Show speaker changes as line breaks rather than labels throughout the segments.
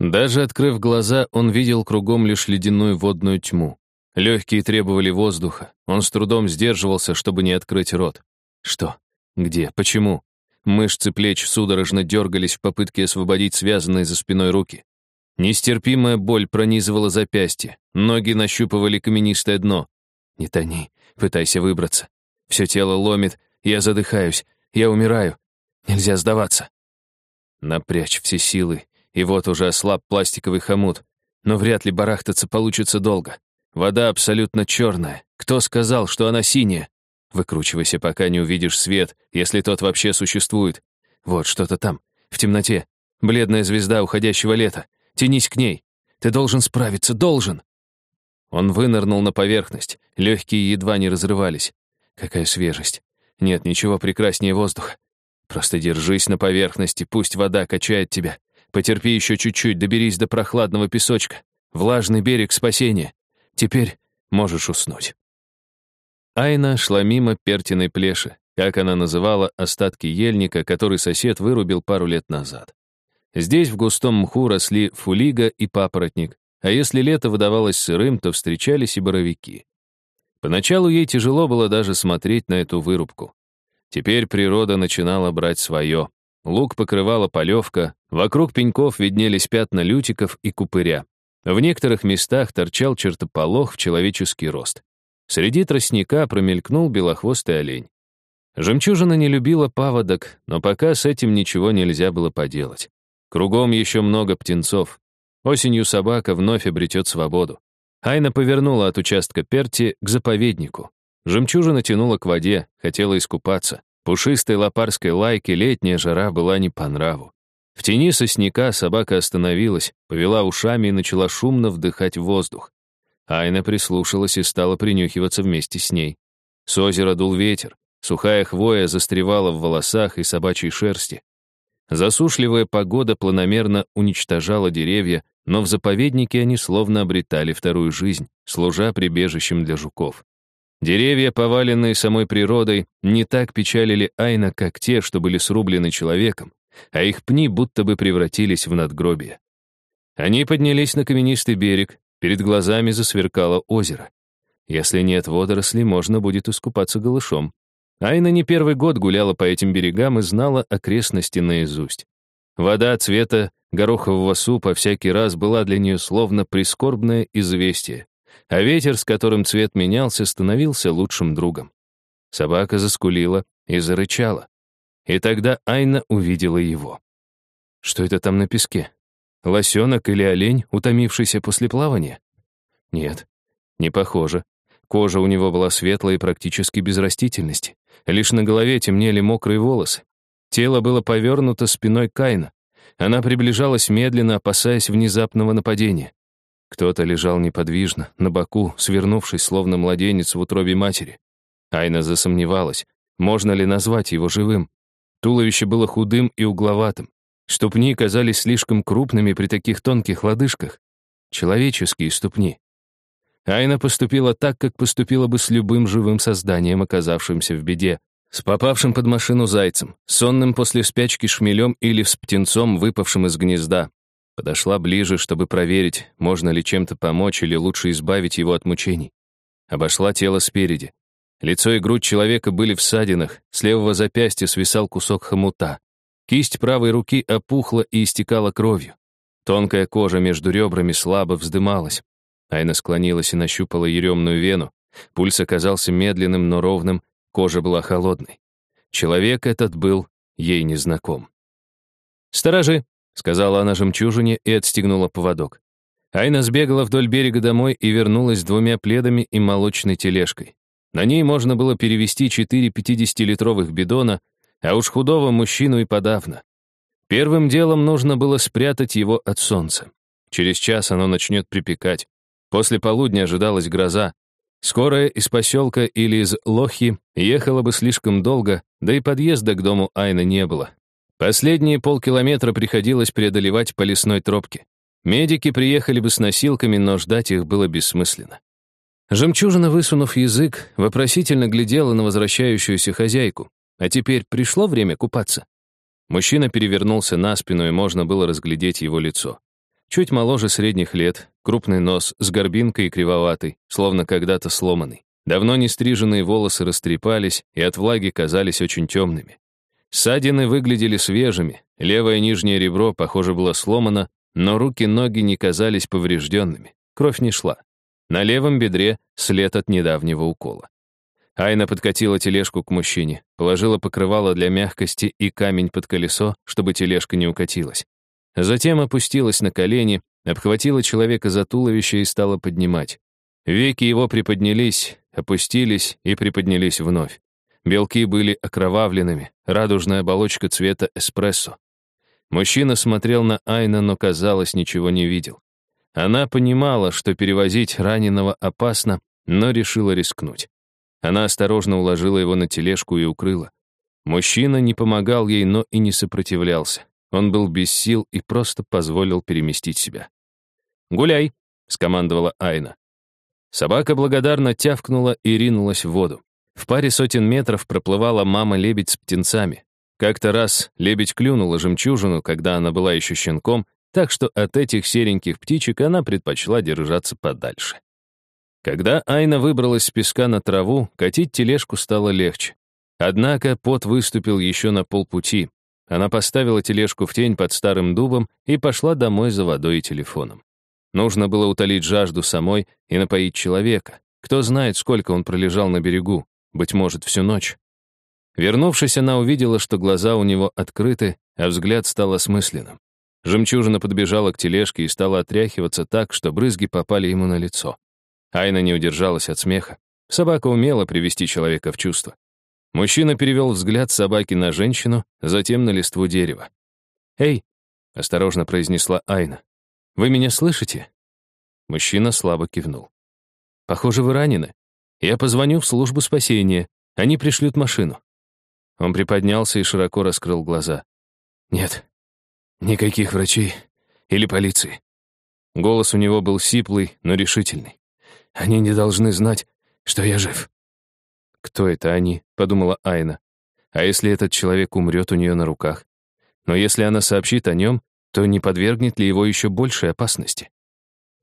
Даже открыв глаза, он видел кругом лишь ледяную водную тьму. Легкие требовали воздуха. Он с трудом сдерживался, чтобы не открыть рот. Что? Где? Почему? Мышцы плеч судорожно дергались в попытке освободить связанные за спиной руки. Нестерпимая боль пронизывала запястье. Ноги нащупывали каменистое дно. Не тони, пытайся выбраться. Все тело ломит, я задыхаюсь, я умираю. Нельзя сдаваться. Напрячь все силы, и вот уже ослаб пластиковый хомут. Но вряд ли барахтаться получится долго. Вода абсолютно черная. Кто сказал, что она синяя? Выкручивайся, пока не увидишь свет, если тот вообще существует. Вот что-то там, в темноте. Бледная звезда уходящего лета. Тянись к ней. Ты должен справиться, должен. Он вынырнул на поверхность. Легкие едва не разрывались. Какая свежесть. Нет ничего прекраснее воздуха. Просто держись на поверхности, пусть вода качает тебя. Потерпи еще чуть-чуть, доберись до прохладного песочка. Влажный берег спасения. Теперь можешь уснуть. Айна шла мимо Пертиной плеши, как она называла остатки ельника, который сосед вырубил пару лет назад. Здесь в густом мху росли фулига и папоротник, а если лето выдавалось сырым, то встречались и боровики. Поначалу ей тяжело было даже смотреть на эту вырубку. Теперь природа начинала брать свое. Луг покрывала полевка, вокруг пеньков виднелись пятна лютиков и купыря. В некоторых местах торчал чертополох в человеческий рост. Среди тростника промелькнул белохвостый олень. Жемчужина не любила паводок, но пока с этим ничего нельзя было поделать. Кругом еще много птенцов. Осенью собака вновь обретет свободу. Айна повернула от участка Перти к заповеднику. Жемчужина тянула к воде, хотела искупаться. Пушистой лопарской лайке летняя жара была не по нраву. В тени сосняка собака остановилась, повела ушами и начала шумно вдыхать воздух. Айна прислушалась и стала принюхиваться вместе с ней. С озера дул ветер, сухая хвоя застревала в волосах и собачьей шерсти. Засушливая погода планомерно уничтожала деревья, но в заповеднике они словно обретали вторую жизнь, служа прибежищем для жуков. Деревья, поваленные самой природой, не так печалили Айна, как те, что были срублены человеком, а их пни будто бы превратились в надгробие. Они поднялись на каменистый берег, перед глазами засверкало озеро. Если нет водорослей, можно будет искупаться голышом. Айна не первый год гуляла по этим берегам и знала окрестности наизусть. Вода цвета горохового супа всякий раз была для нее словно прискорбное известие а ветер, с которым цвет менялся, становился лучшим другом. Собака заскулила и зарычала. И тогда Айна увидела его. Что это там на песке? Лосенок или олень, утомившийся после плавания? Нет, не похоже. Кожа у него была светлая и практически без растительности. Лишь на голове темнели мокрые волосы. Тело было повернуто спиной Кайна. Она приближалась медленно, опасаясь внезапного нападения. Кто-то лежал неподвижно, на боку, свернувшись, словно младенец в утробе матери. Айна засомневалась, можно ли назвать его живым. Туловище было худым и угловатым. Ступни казались слишком крупными при таких тонких лодыжках. Человеческие ступни. Айна поступила так, как поступила бы с любым живым созданием, оказавшимся в беде. С попавшим под машину зайцем, сонным после спячки шмелем или с птенцом, выпавшим из гнезда. Подошла ближе, чтобы проверить, можно ли чем-то помочь или лучше избавить его от мучений. Обошла тело спереди. Лицо и грудь человека были в ссадинах, с левого запястья свисал кусок хомута. Кисть правой руки опухла и истекала кровью. Тонкая кожа между ребрами слабо вздымалась. Айна склонилась и нащупала еремную вену. Пульс оказался медленным, но ровным, кожа была холодной. Человек этот был ей незнаком. «Сторожи!» Сказала она жемчужине и отстегнула поводок. Айна сбегала вдоль берега домой и вернулась с двумя пледами и молочной тележкой. На ней можно было перевести четыре 50-литровых бидона, а уж худого мужчину и подавно. Первым делом нужно было спрятать его от солнца. Через час оно начнет припекать. После полудня ожидалась гроза. Скорая из поселка или из Лохи ехала бы слишком долго, да и подъезда к дому Айна не было. Последние полкилометра приходилось преодолевать по лесной тропке. Медики приехали бы с носилками, но ждать их было бессмысленно. Жемчужина, высунув язык, вопросительно глядела на возвращающуюся хозяйку. А теперь пришло время купаться. Мужчина перевернулся на спину, и можно было разглядеть его лицо. Чуть моложе средних лет, крупный нос с горбинкой и кривоватый, словно когда-то сломанный. Давно не стриженные волосы растрепались и от влаги казались очень темными. Ссадины выглядели свежими, левое нижнее ребро, похоже, было сломано, но руки-ноги не казались поврежденными, кровь не шла. На левом бедре след от недавнего укола. Айна подкатила тележку к мужчине, положила покрывало для мягкости и камень под колесо, чтобы тележка не укатилась. Затем опустилась на колени, обхватила человека за туловище и стала поднимать. Веки его приподнялись, опустились и приподнялись вновь. Белки были окровавленными, радужная оболочка цвета эспрессо. Мужчина смотрел на Айна, но, казалось, ничего не видел. Она понимала, что перевозить раненого опасно, но решила рискнуть. Она осторожно уложила его на тележку и укрыла. Мужчина не помогал ей, но и не сопротивлялся. Он был без сил и просто позволил переместить себя. «Гуляй!» — скомандовала Айна. Собака благодарно тявкнула и ринулась в воду. В паре сотен метров проплывала мама-лебедь с птенцами. Как-то раз лебедь клюнула жемчужину, когда она была еще щенком, так что от этих сереньких птичек она предпочла держаться подальше. Когда Айна выбралась с песка на траву, катить тележку стало легче. Однако пот выступил еще на полпути. Она поставила тележку в тень под старым дубом и пошла домой за водой и телефоном. Нужно было утолить жажду самой и напоить человека. Кто знает, сколько он пролежал на берегу, быть может, всю ночь. Вернувшись, она увидела, что глаза у него открыты, а взгляд стал осмысленным. Жемчужина подбежала к тележке и стала отряхиваться так, что брызги попали ему на лицо. Айна не удержалась от смеха. Собака умела привести человека в чувство. Мужчина перевел взгляд собаки на женщину, затем на листву дерева. «Эй!» — осторожно произнесла Айна. «Вы меня слышите?» Мужчина слабо кивнул. «Похоже, вы ранены. Я позвоню в службу спасения. Они пришлют машину». Он приподнялся и широко раскрыл глаза. «Нет, никаких врачей или полиции». Голос у него был сиплый, но решительный. «Они не должны знать, что я жив». «Кто это они?» — подумала Айна. «А если этот человек умрет у нее на руках? Но если она сообщит о нем, то не подвергнет ли его еще большей опасности?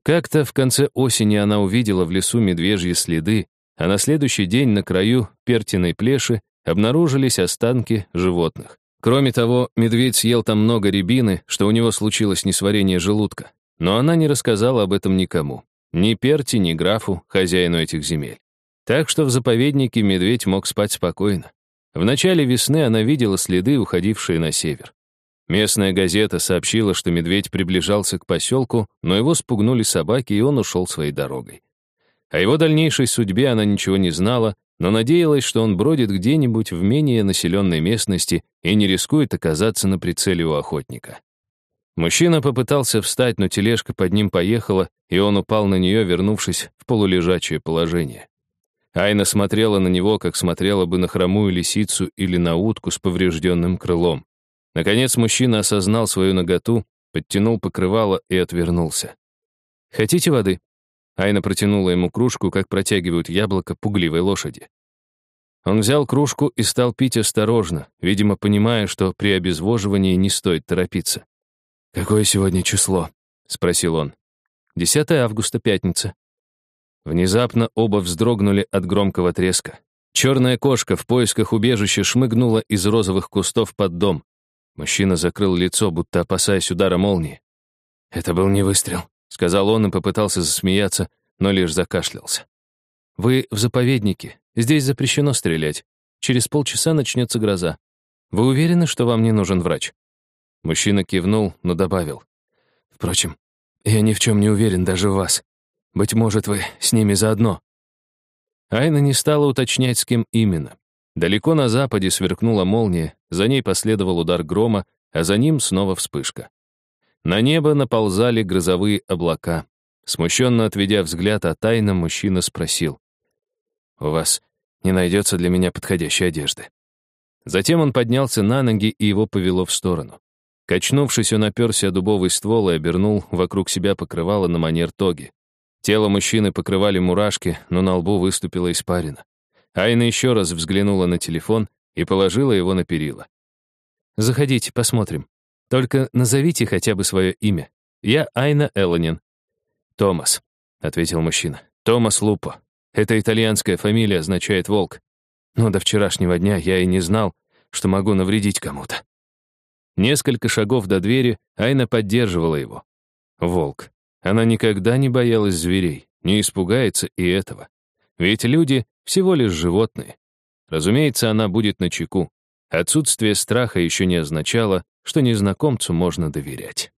Как-то в конце осени она увидела в лесу медвежьи следы, а на следующий день на краю Пертиной плеши обнаружились останки животных. Кроме того, медведь съел там много рябины, что у него случилось несварение желудка. Но она не рассказала об этом никому. Ни Перти, ни графу, хозяину этих земель. Так что в заповеднике медведь мог спать спокойно. В начале весны она видела следы, уходившие на север. Местная газета сообщила, что медведь приближался к поселку, но его спугнули собаки, и он ушел своей дорогой. О его дальнейшей судьбе она ничего не знала, но надеялась, что он бродит где-нибудь в менее населенной местности и не рискует оказаться на прицеле у охотника. Мужчина попытался встать, но тележка под ним поехала, и он упал на нее, вернувшись в полулежачее положение. Айна смотрела на него, как смотрела бы на хромую лисицу или на утку с поврежденным крылом. Наконец мужчина осознал свою наготу, подтянул покрывало и отвернулся. «Хотите воды?» Айна протянула ему кружку, как протягивают яблоко пугливой лошади. Он взял кружку и стал пить осторожно, видимо, понимая, что при обезвоживании не стоит торопиться. «Какое сегодня число?» — спросил он. «10 августа, пятница». Внезапно оба вздрогнули от громкого треска. Черная кошка в поисках убежища шмыгнула из розовых кустов под дом. Мужчина закрыл лицо, будто опасаясь удара молнии. «Это был не выстрел», — сказал он и попытался засмеяться, но лишь закашлялся. «Вы в заповеднике. Здесь запрещено стрелять. Через полчаса начнется гроза. Вы уверены, что вам не нужен врач?» Мужчина кивнул, но добавил. «Впрочем, я ни в чем не уверен даже в вас. Быть может, вы с ними заодно». Айна не стала уточнять, с кем именно. Далеко на западе сверкнула молния, за ней последовал удар грома, а за ним снова вспышка. На небо наползали грозовые облака. Смущенно отведя взгляд от тайна, мужчина спросил. «У вас не найдется для меня подходящей одежды?» Затем он поднялся на ноги, и его повело в сторону. Качнувшись, он оперся о дубовый ствол и обернул вокруг себя покрывало на манер тоги. Тело мужчины покрывали мурашки, но на лбу выступила испарина. Айна еще раз взглянула на телефон и положила его на перила. «Заходите, посмотрим. Только назовите хотя бы свое имя. я Айна Эллонин». «Томас», — ответил мужчина. «Томас Лупо. Это итальянская фамилия означает «волк». Но до вчерашнего дня я и не знал, что могу навредить кому-то». Несколько шагов до двери Айна поддерживала его. Волк. Она никогда не боялась зверей, не испугается и этого. Ведь люди всего лишь животные. Разумеется, она будет на чеку. Отсутствие страха еще не означало, что незнакомцу можно доверять.